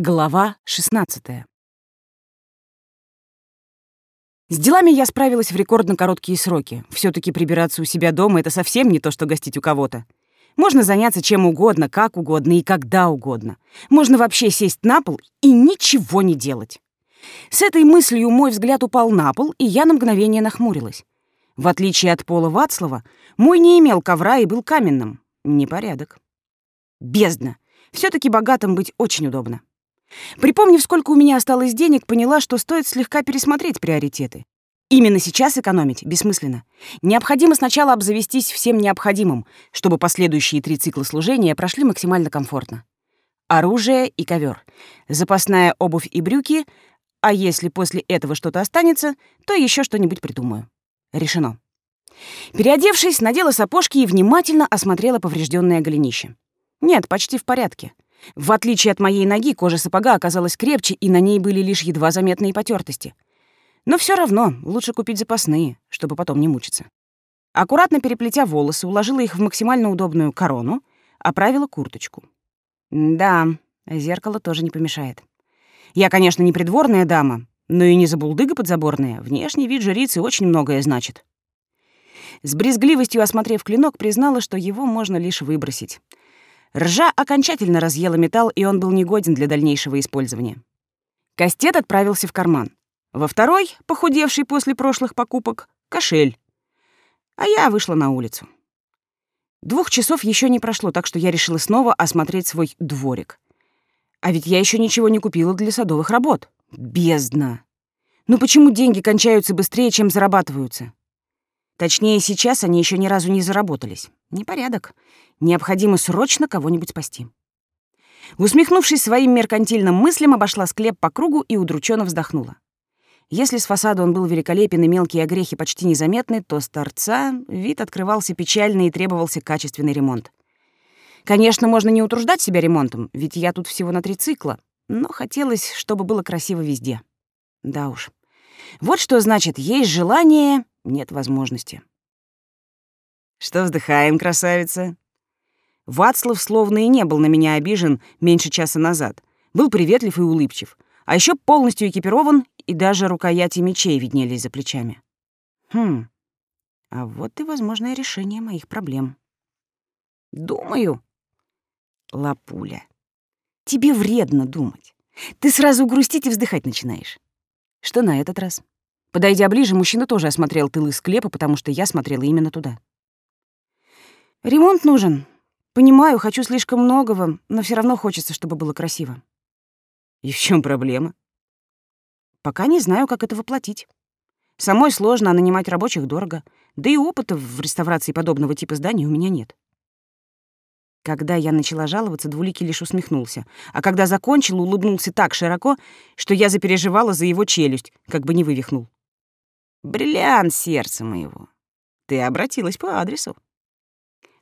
Глава 16 С делами я справилась в рекордно короткие сроки. все таки прибираться у себя дома — это совсем не то, что гостить у кого-то. Можно заняться чем угодно, как угодно и когда угодно. Можно вообще сесть на пол и ничего не делать. С этой мыслью мой взгляд упал на пол, и я на мгновение нахмурилась. В отличие от пола Вацлава, мой не имел ковра и был каменным. Непорядок. Бездна. все таки богатым быть очень удобно. Припомнив, сколько у меня осталось денег, поняла, что стоит слегка пересмотреть приоритеты. Именно сейчас экономить бессмысленно. Необходимо сначала обзавестись всем необходимым, чтобы последующие три цикла служения прошли максимально комфортно. Оружие и ковер, запасная обувь и брюки, а если после этого что-то останется, то еще что-нибудь придумаю. Решено. Переодевшись, надела сапожки и внимательно осмотрела поврежденное голенище. Нет, почти в порядке. В отличие от моей ноги, кожа сапога оказалась крепче, и на ней были лишь едва заметные потертости. Но все равно лучше купить запасные, чтобы потом не мучиться. Аккуратно переплетя волосы, уложила их в максимально удобную корону, оправила курточку. Да, зеркало тоже не помешает. Я, конечно, не придворная дама, но и не забулдыга подзаборная. Внешний вид жрицы очень многое значит. С брезгливостью осмотрев клинок, признала, что его можно лишь выбросить — Ржа окончательно разъела металл, и он был негоден для дальнейшего использования. Кастет отправился в карман. Во второй, похудевший после прошлых покупок, кошель. А я вышла на улицу. Двух часов еще не прошло, так что я решила снова осмотреть свой дворик. А ведь я еще ничего не купила для садовых работ. Бездна. Ну почему деньги кончаются быстрее, чем зарабатываются? Точнее, сейчас они еще ни разу не заработались. Непорядок. Необходимо срочно кого-нибудь спасти. Усмехнувшись своим меркантильным мыслям, обошла склеп по кругу и удрученно вздохнула. Если с фасада он был великолепен и мелкие огрехи почти незаметны, то с торца вид открывался печальный и требовался качественный ремонт. Конечно, можно не утруждать себя ремонтом, ведь я тут всего на три цикла, но хотелось, чтобы было красиво везде. Да уж. Вот что значит «есть желание, нет возможности». «Что вздыхаем, красавица?» Вацлав словно и не был на меня обижен меньше часа назад. Был приветлив и улыбчив. А еще полностью экипирован, и даже рукояти мечей виднелись за плечами. Хм, а вот и возможное решение моих проблем. Думаю. Лапуля, тебе вредно думать. Ты сразу грустить и вздыхать начинаешь. Что на этот раз? Подойдя ближе, мужчина тоже осмотрел тылы склепа, потому что я смотрела именно туда. Ремонт нужен, Понимаю, хочу слишком многого, но все равно хочется, чтобы было красиво. И в чем проблема? Пока не знаю, как это воплотить. Самой сложно, а нанимать рабочих дорого. Да и опыта в реставрации подобного типа зданий у меня нет. Когда я начала жаловаться, Двуликий лишь усмехнулся, а когда закончил, улыбнулся так широко, что я запереживала за его челюсть, как бы не вывихнул. «Бриллиант сердца моего, ты обратилась по адресу».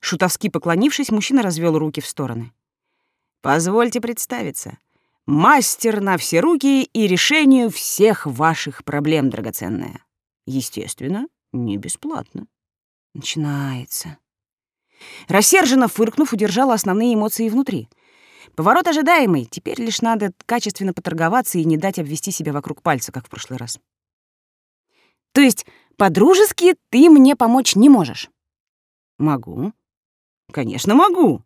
Шутовски поклонившись, мужчина развел руки в стороны. «Позвольте представиться. Мастер на все руки и решению всех ваших проблем, драгоценная. Естественно, не бесплатно». Начинается. Рассерженно фыркнув, удержала основные эмоции внутри. Поворот ожидаемый, теперь лишь надо качественно поторговаться и не дать обвести себя вокруг пальца, как в прошлый раз. То есть по-дружески ты мне помочь не можешь? Могу. Конечно, могу.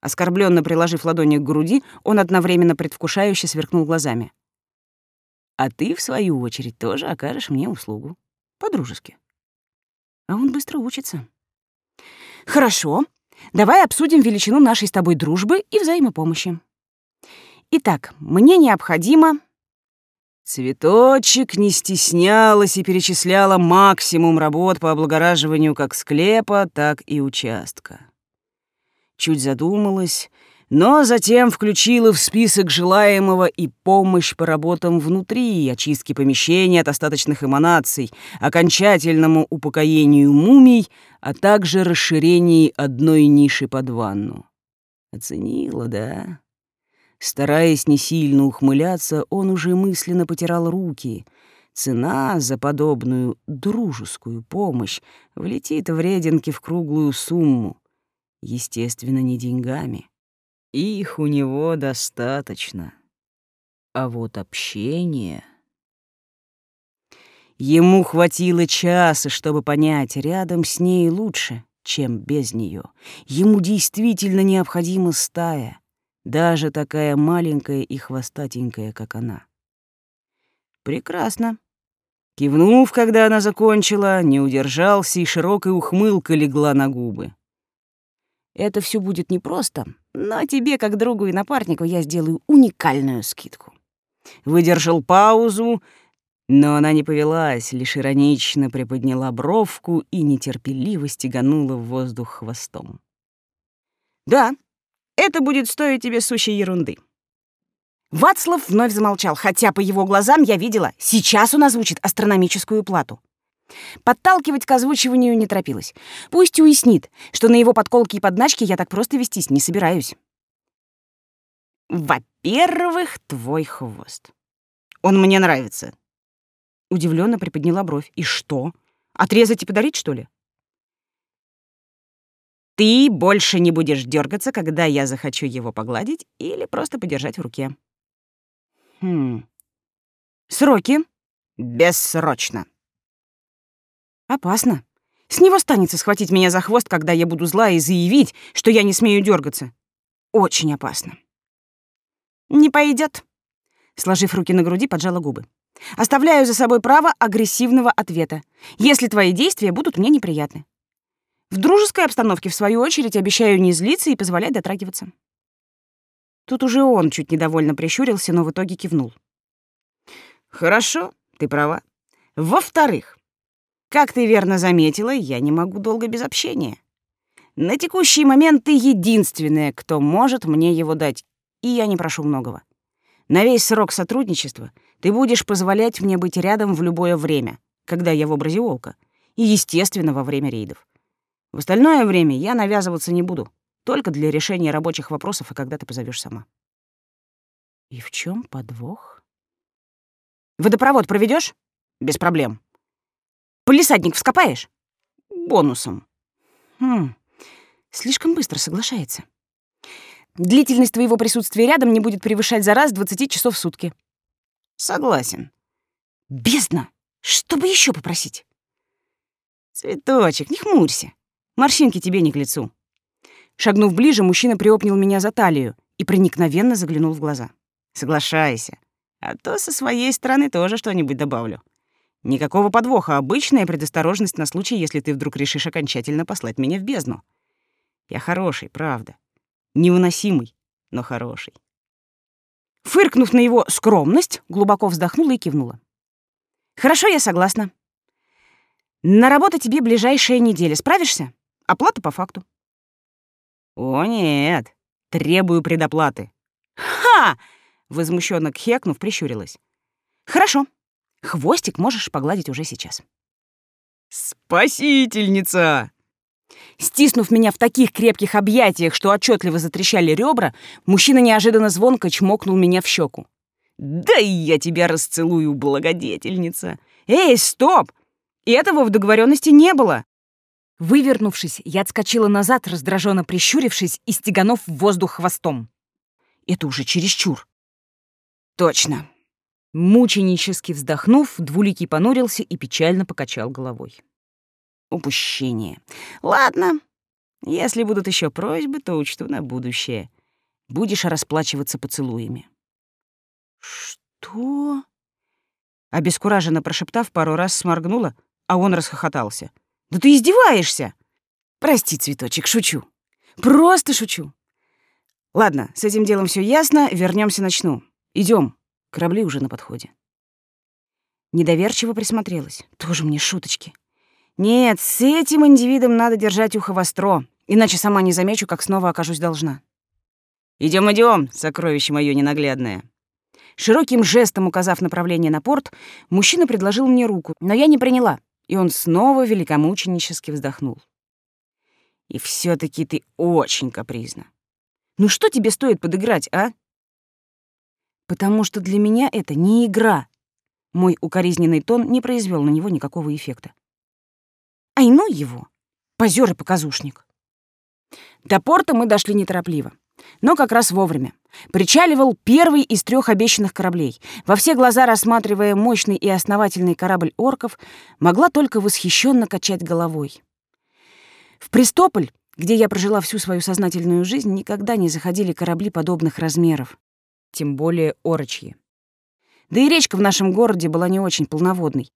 Оскорбленно приложив ладони к груди, он одновременно предвкушающе сверкнул глазами. А ты, в свою очередь, тоже окажешь мне услугу. По-дружески. А он быстро учится. Хорошо. Давай обсудим величину нашей с тобой дружбы и взаимопомощи. Итак, мне необходимо... Цветочек не стеснялась и перечисляла максимум работ по облагораживанию как склепа, так и участка чуть задумалась, но затем включила в список желаемого и помощь по работам внутри, очистке помещения от остаточных эманаций, окончательному упокоению мумий, а также расширении одной ниши под ванну. Оценила, да? Стараясь не сильно ухмыляться, он уже мысленно потирал руки. Цена за подобную дружескую помощь влетит в реденке в круглую сумму. Естественно, не деньгами. Их у него достаточно. А вот общение... Ему хватило часа, чтобы понять, рядом с ней лучше, чем без нее. Ему действительно необходима стая, даже такая маленькая и хвостатенькая, как она. Прекрасно. Кивнув, когда она закончила, не удержался, и широкая ухмылка легла на губы. Это все будет непросто, но тебе, как другу и напарнику, я сделаю уникальную скидку. Выдержал паузу, но она не повелась, лишь иронично приподняла бровку и нетерпеливо стеганула в воздух хвостом. «Да, это будет стоить тебе сущей ерунды». Вацлав вновь замолчал, хотя по его глазам я видела, сейчас он озвучит астрономическую плату. Подталкивать к озвучиванию не торопилась. Пусть уяснит, что на его подколки и подначки я так просто вестись не собираюсь. Во-первых, твой хвост. Он мне нравится. Удивленно приподняла бровь. И что? Отрезать и подарить, что ли? Ты больше не будешь дергаться, когда я захочу его погладить или просто подержать в руке. Хм. Сроки? Бессрочно. Опасно. С него станется схватить меня за хвост, когда я буду зла, и заявить, что я не смею дергаться. Очень опасно. Не пойдет. Сложив руки на груди, поджала губы. Оставляю за собой право агрессивного ответа, если твои действия будут мне неприятны. В дружеской обстановке, в свою очередь, обещаю не злиться и позволять дотрагиваться. Тут уже он чуть недовольно прищурился, но в итоге кивнул. Хорошо, ты права. Во-вторых, как ты верно заметила, я не могу долго без общения. На текущий момент ты единственная, кто может мне его дать, и я не прошу многого. На весь срок сотрудничества ты будешь позволять мне быть рядом в любое время, когда я в образе волка, и, естественно, во время рейдов. В остальное время я навязываться не буду, только для решения рабочих вопросов и когда ты позовешь сама. И в чем подвох? Водопровод проведешь? Без проблем. Полисадник вскопаешь? Бонусом. Хм, слишком быстро соглашается. Длительность твоего присутствия рядом не будет превышать за раз 20 часов в сутки. Согласен. Бездна! Что бы еще попросить? Цветочек, не хмурься. Морщинки тебе не к лицу. Шагнув ближе, мужчина приобнял меня за талию и проникновенно заглянул в глаза. Соглашайся, а то со своей стороны тоже что-нибудь добавлю. Никакого подвоха, обычная предосторожность на случай, если ты вдруг решишь окончательно послать меня в бездну. Я хороший, правда. Невыносимый, но хороший. Фыркнув на его скромность, глубоко вздохнула и кивнула. «Хорошо, я согласна. На работу тебе ближайшая неделя. Справишься? Оплата по факту». «О, нет. Требую предоплаты». «Ха!» — возмущенно кхекнув, прищурилась. «Хорошо. Хвостик можешь погладить уже сейчас. «Спасительница!» Стиснув меня в таких крепких объятиях, что отчетливо затрещали ребра, мужчина неожиданно звонко чмокнул меня в щеку. «Да и я тебя расцелую, благодетельница!» «Эй, стоп! Этого в договоренности не было!» Вывернувшись, я отскочила назад, раздраженно прищурившись и стеганув в воздух хвостом. Это уже чересчур. Точно. Мученически вздохнув, Двуликий понурился и печально покачал головой. Упущение. Ладно, если будут еще просьбы, то учту на будущее. Будешь расплачиваться поцелуями. Что? Обескураженно прошептав, пару раз сморгнула, а он расхохотался. Да ты издеваешься! Прости, цветочек, шучу. Просто шучу. Ладно, с этим делом все ясно, вернемся начну. Идем. Корабли уже на подходе. Недоверчиво присмотрелась. Тоже мне шуточки. Нет, с этим индивидом надо держать ухо востро, иначе сама не замечу, как снова окажусь должна. Идем, идем, сокровище мое ненаглядное. Широким жестом указав направление на порт, мужчина предложил мне руку, но я не приняла, и он снова великомученически вздохнул. И все таки ты очень капризна. Ну что тебе стоит подыграть, а? Потому что для меня это не игра. Мой укоризненный тон не произвел на него никакого эффекта. Ай, ну его! Позер и показушник. До порта мы дошли неторопливо. Но как раз вовремя. Причаливал первый из трех обещанных кораблей. Во все глаза рассматривая мощный и основательный корабль орков, могла только восхищенно качать головой. В Престополь, где я прожила всю свою сознательную жизнь, никогда не заходили корабли подобных размеров, тем более орочьи. Да и речка в нашем городе была не очень полноводной.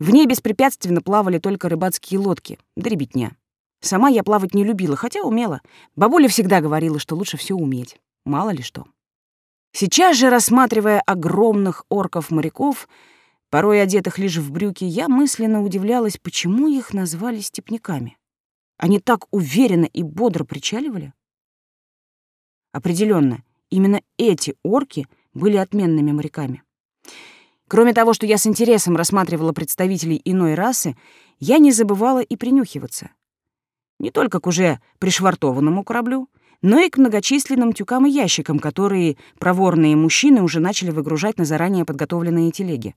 В ней беспрепятственно плавали только рыбацкие лодки, да ребятня. Сама я плавать не любила, хотя умела. Бабуля всегда говорила, что лучше все уметь. Мало ли что. Сейчас же, рассматривая огромных орков-моряков, порой одетых лишь в брюки, я мысленно удивлялась, почему их назвали степняками. Они так уверенно и бодро причаливали. Определенно, именно эти орки были отменными моряками. Кроме того, что я с интересом рассматривала представителей иной расы, я не забывала и принюхиваться. Не только к уже пришвартованному кораблю, но и к многочисленным тюкам и ящикам, которые проворные мужчины уже начали выгружать на заранее подготовленные телеги.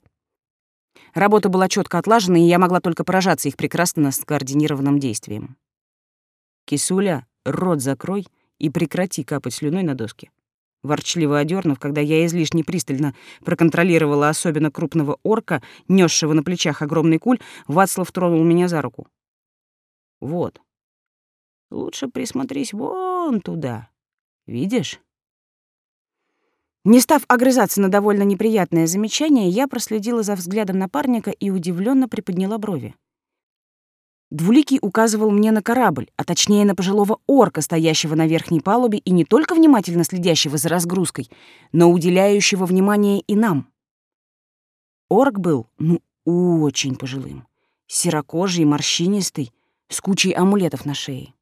Работа была четко отлажена, и я могла только поражаться их прекрасно скоординированным действием. «Кисуля, рот закрой и прекрати капать слюной на доски». Ворчливо одернув, когда я излишне пристально проконтролировала особенно крупного орка, несшего на плечах огромный куль, Вацлав тронул меня за руку. «Вот, Лучше присмотрись вон туда. Видишь? Не став огрызаться на довольно неприятное замечание, я проследила за взглядом напарника и удивленно приподняла брови. Двуликий указывал мне на корабль, а точнее на пожилого орка, стоящего на верхней палубе и не только внимательно следящего за разгрузкой, но уделяющего внимание и нам. Орк был, ну, очень пожилым, серокожий, морщинистый, с кучей амулетов на шее.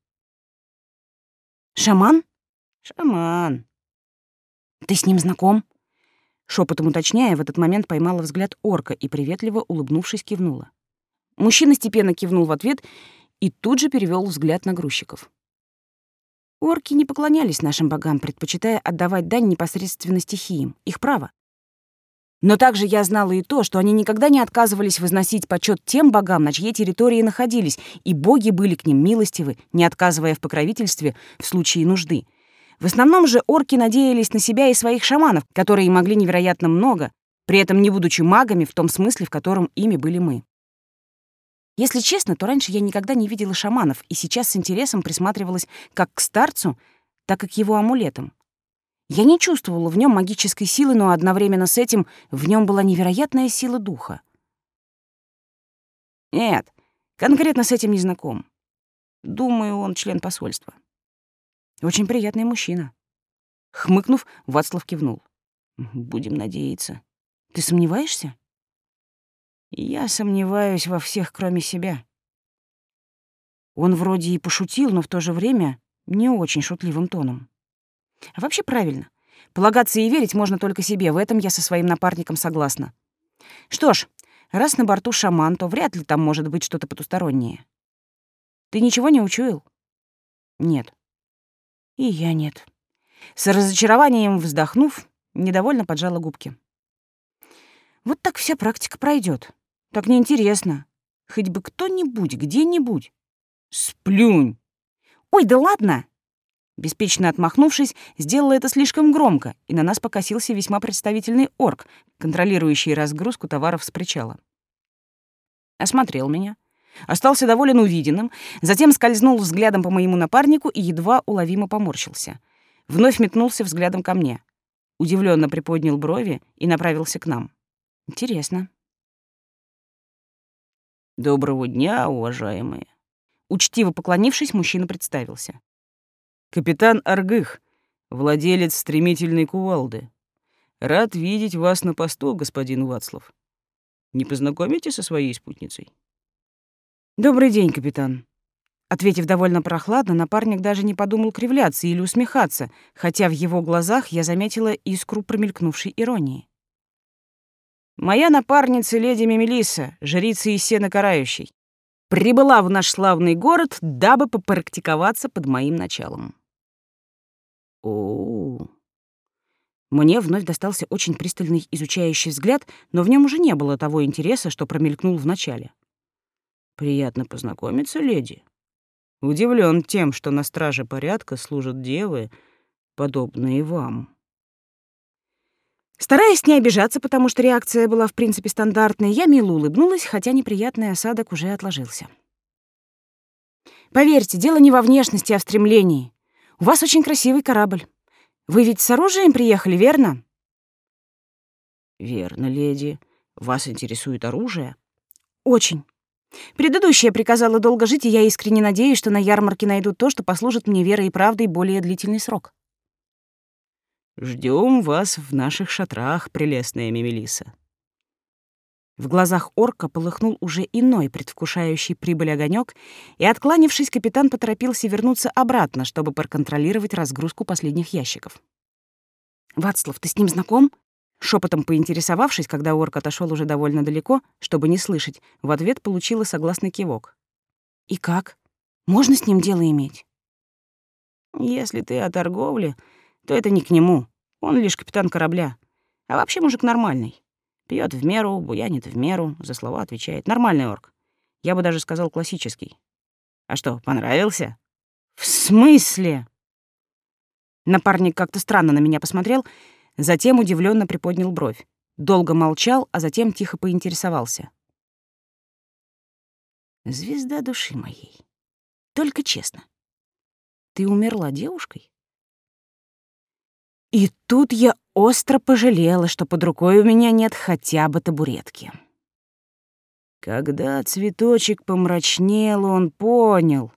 Шаман? Шаман. Ты с ним знаком? Шепотом уточняя, в этот момент поймала взгляд орка и, приветливо улыбнувшись, кивнула. Мужчина степенно кивнул в ответ и тут же перевел взгляд на грузчиков. Орки не поклонялись нашим богам, предпочитая отдавать дань непосредственно стихиям. Их право. Но также я знала и то, что они никогда не отказывались возносить почет тем богам, на чьей территории находились, и боги были к ним милостивы, не отказывая в покровительстве в случае нужды. В основном же орки надеялись на себя и своих шаманов, которые могли невероятно много, при этом не будучи магами в том смысле, в котором ими были мы. Если честно, то раньше я никогда не видела шаманов и сейчас с интересом присматривалась как к старцу, так и к его амулетам. Я не чувствовала в нем магической силы, но одновременно с этим в нем была невероятная сила духа. Нет, конкретно с этим не знаком. Думаю, он член посольства. Очень приятный мужчина. Хмыкнув, Вацлав кивнул. Будем надеяться. Ты сомневаешься? Я сомневаюсь во всех, кроме себя. Он вроде и пошутил, но в то же время не очень шутливым тоном. А вообще правильно. Полагаться и верить можно только себе, в этом я со своим напарником согласна. Что ж, раз на борту шаман, то вряд ли там может быть что-то потустороннее. Ты ничего не учуял? Нет. И я нет. С разочарованием вздохнув, недовольно поджала губки. Вот так вся практика пройдет. Так неинтересно. Хоть бы кто-нибудь, где-нибудь. Сплюнь. Ой, да ладно. Беспечно отмахнувшись, сделала это слишком громко, и на нас покосился весьма представительный орк, контролирующий разгрузку товаров с причала. Осмотрел меня, остался доволен увиденным, затем скользнул взглядом по моему напарнику и едва уловимо поморщился. Вновь метнулся взглядом ко мне. Удивленно приподнял брови и направился к нам. Интересно. «Доброго дня, уважаемые!» Учтиво поклонившись, мужчина представился. Капитан Аргых, владелец стремительной кувалды. Рад видеть вас на посту, господин Вацлав. Не познакомите со своей спутницей? Добрый день, капитан. Ответив довольно прохладно, напарник даже не подумал кривляться или усмехаться, хотя в его глазах я заметила искру промелькнувшей иронии. Моя напарница леди Мемелиса, жрица из сена карающей, прибыла в наш славный город, дабы попрактиковаться под моим началом. О, Мне вновь достался очень пристальный изучающий взгляд, но в нем уже не было того интереса, что промелькнул в начале. Приятно познакомиться, леди. Удивлен тем, что на страже порядка служат девы, подобные вам. Стараясь не обижаться, потому что реакция была в принципе стандартной, я мило улыбнулась, хотя неприятный осадок уже отложился. Поверьте, дело не во внешности, а в стремлении. У вас очень красивый корабль. Вы ведь с оружием приехали, верно? Верно, леди. Вас интересует оружие? Очень. Предыдущая приказала долго жить, и я искренне надеюсь, что на ярмарке найдут то, что послужит мне верой и правдой более длительный срок. Ждем вас в наших шатрах, прелестная Мемелиса. В глазах орка полыхнул уже иной, предвкушающий прибыль огонек, и, откланившись, капитан поторопился вернуться обратно, чтобы проконтролировать разгрузку последних ящиков. «Вацлав, ты с ним знаком?» Шепотом поинтересовавшись, когда орк отошел уже довольно далеко, чтобы не слышать, в ответ получила согласный кивок. «И как? Можно с ним дело иметь?» «Если ты о торговле, то это не к нему. Он лишь капитан корабля. А вообще мужик нормальный. Пьет в меру, буянит в меру, за слова отвечает. Нормальный орк. Я бы даже сказал классический. А что, понравился? В смысле? Напарник как-то странно на меня посмотрел, затем удивленно приподнял бровь. Долго молчал, а затем тихо поинтересовался. «Звезда души моей, только честно, ты умерла девушкой?» И тут я остро пожалела, что под рукой у меня нет хотя бы табуретки. Когда цветочек помрачнел, он понял,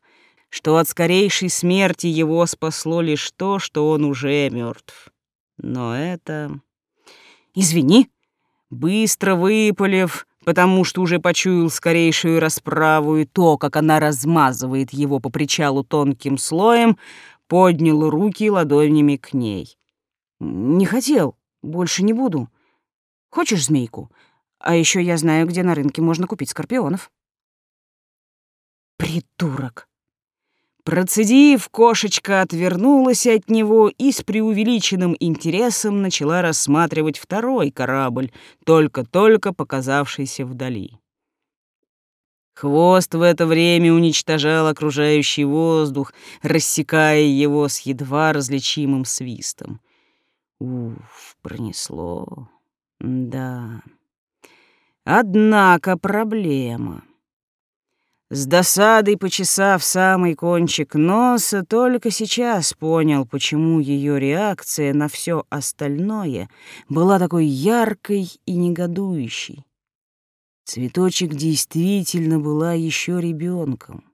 что от скорейшей смерти его спасло лишь то, что он уже мертв. Но это... Извини. Быстро выпалив, потому что уже почуял скорейшую расправу и то, как она размазывает его по причалу тонким слоем, поднял руки ладонями к ней. Не хотел, больше не буду. Хочешь змейку? А еще я знаю, где на рынке можно купить скорпионов. Придурок. Процедив, кошечка отвернулась от него и с преувеличенным интересом начала рассматривать второй корабль, только-только показавшийся вдали. Хвост в это время уничтожал окружающий воздух, рассекая его с едва различимым свистом. Уф, пронесло. Да. Однако проблема. С досадой почесав самый кончик носа, только сейчас понял, почему ее реакция на все остальное была такой яркой и негодующей. Цветочек действительно была еще ребенком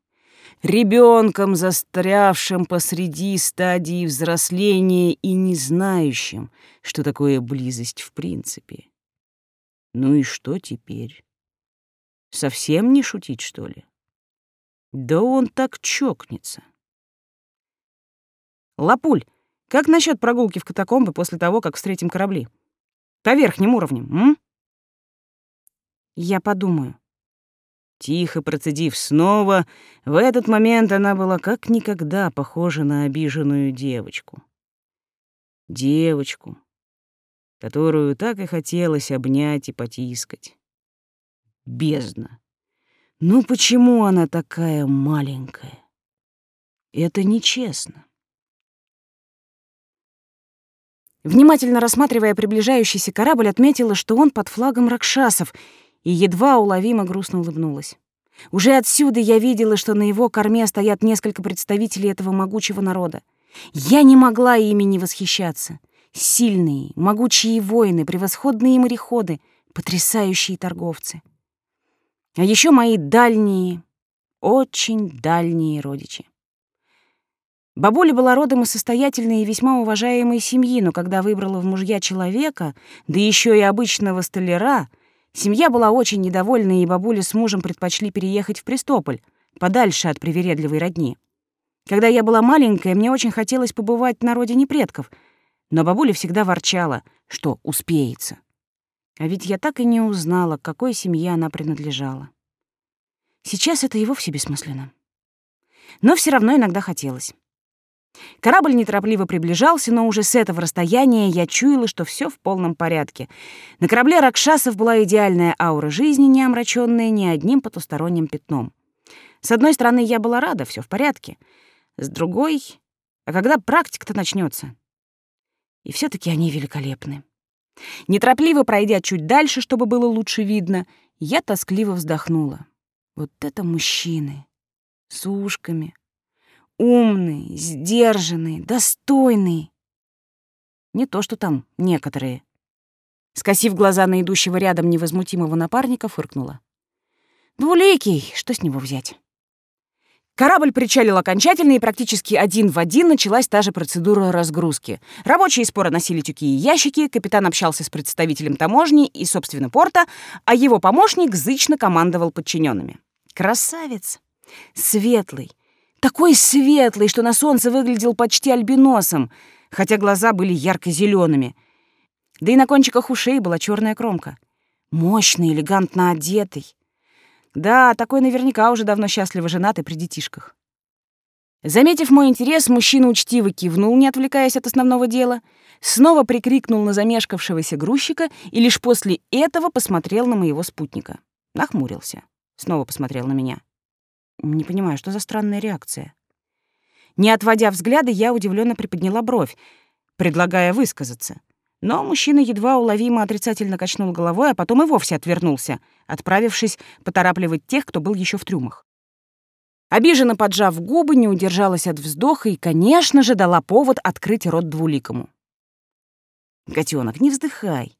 ребенком, застрявшим посреди стадии взросления и не знающим, что такое близость в принципе. Ну и что теперь? Совсем не шутить, что ли? Да он так чокнется. Лапуль, как насчет прогулки в катакомбы после того, как встретим корабли? По верхним уровням, м? Я подумаю. Тихо процедив снова, в этот момент она была как никогда похожа на обиженную девочку. Девочку, которую так и хотелось обнять и потискать. Бездна. Ну почему она такая маленькая? Это нечестно. Внимательно рассматривая приближающийся корабль, отметила, что он под флагом Ракшасов — и едва уловимо грустно улыбнулась. Уже отсюда я видела, что на его корме стоят несколько представителей этого могучего народа. Я не могла ими не восхищаться. Сильные, могучие воины, превосходные мореходы, потрясающие торговцы. А еще мои дальние, очень дальние родичи. Бабуля была родом из состоятельной и весьма уважаемой семьи, но когда выбрала в мужья человека, да еще и обычного столяра — Семья была очень недовольна, и бабуля с мужем предпочли переехать в Престополь, подальше от привередливой родни. Когда я была маленькая, мне очень хотелось побывать на родине предков, но бабуля всегда ворчала, что успеется. А ведь я так и не узнала, к какой семье она принадлежала. Сейчас это и вовсе бессмысленно. Но все равно иногда хотелось. Корабль неторопливо приближался, но уже с этого расстояния я чуяла, что все в полном порядке. На корабле Ракшасов была идеальная аура жизни, не омраченная ни одним потусторонним пятном. С одной стороны, я была рада, все в порядке. С другой, а когда практика-то начнется? И все таки они великолепны. Неторопливо пройдя чуть дальше, чтобы было лучше видно, я тоскливо вздохнула. Вот это мужчины. С ушками. Умные, сдержанные, достойные. Не то, что там некоторые. Скосив глаза на идущего рядом невозмутимого напарника, фыркнула. Двуликий, что с него взять? Корабль причалил окончательно, и практически один в один началась та же процедура разгрузки. Рабочие споро носили тюки и ящики, капитан общался с представителем таможни и, собственно, порта, а его помощник зычно командовал подчиненными. Красавец! Светлый! Такой светлый, что на солнце выглядел почти альбиносом, хотя глаза были ярко зелеными Да и на кончиках ушей была черная кромка. Мощный, элегантно одетый. Да, такой наверняка уже давно счастливо женат и при детишках. Заметив мой интерес, мужчина учтиво кивнул, не отвлекаясь от основного дела, снова прикрикнул на замешкавшегося грузчика и лишь после этого посмотрел на моего спутника. Нахмурился. Снова посмотрел на меня. Не понимаю, что за странная реакция. Не отводя взгляда, я удивленно приподняла бровь, предлагая высказаться. Но мужчина едва уловимо отрицательно качнул головой, а потом и вовсе отвернулся, отправившись поторапливать тех, кто был еще в трюмах. Обиженно поджав губы, не удержалась от вздоха и, конечно же, дала повод открыть рот двуликому. «Котёнок, не вздыхай.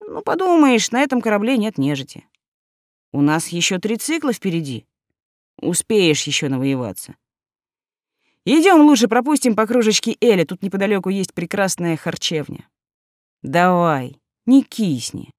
Ну, подумаешь, на этом корабле нет нежити. У нас еще три цикла впереди. Успеешь еще навоеваться. Идем лучше пропустим по кружечке Эли, тут неподалеку есть прекрасная харчевня. Давай, не кисни.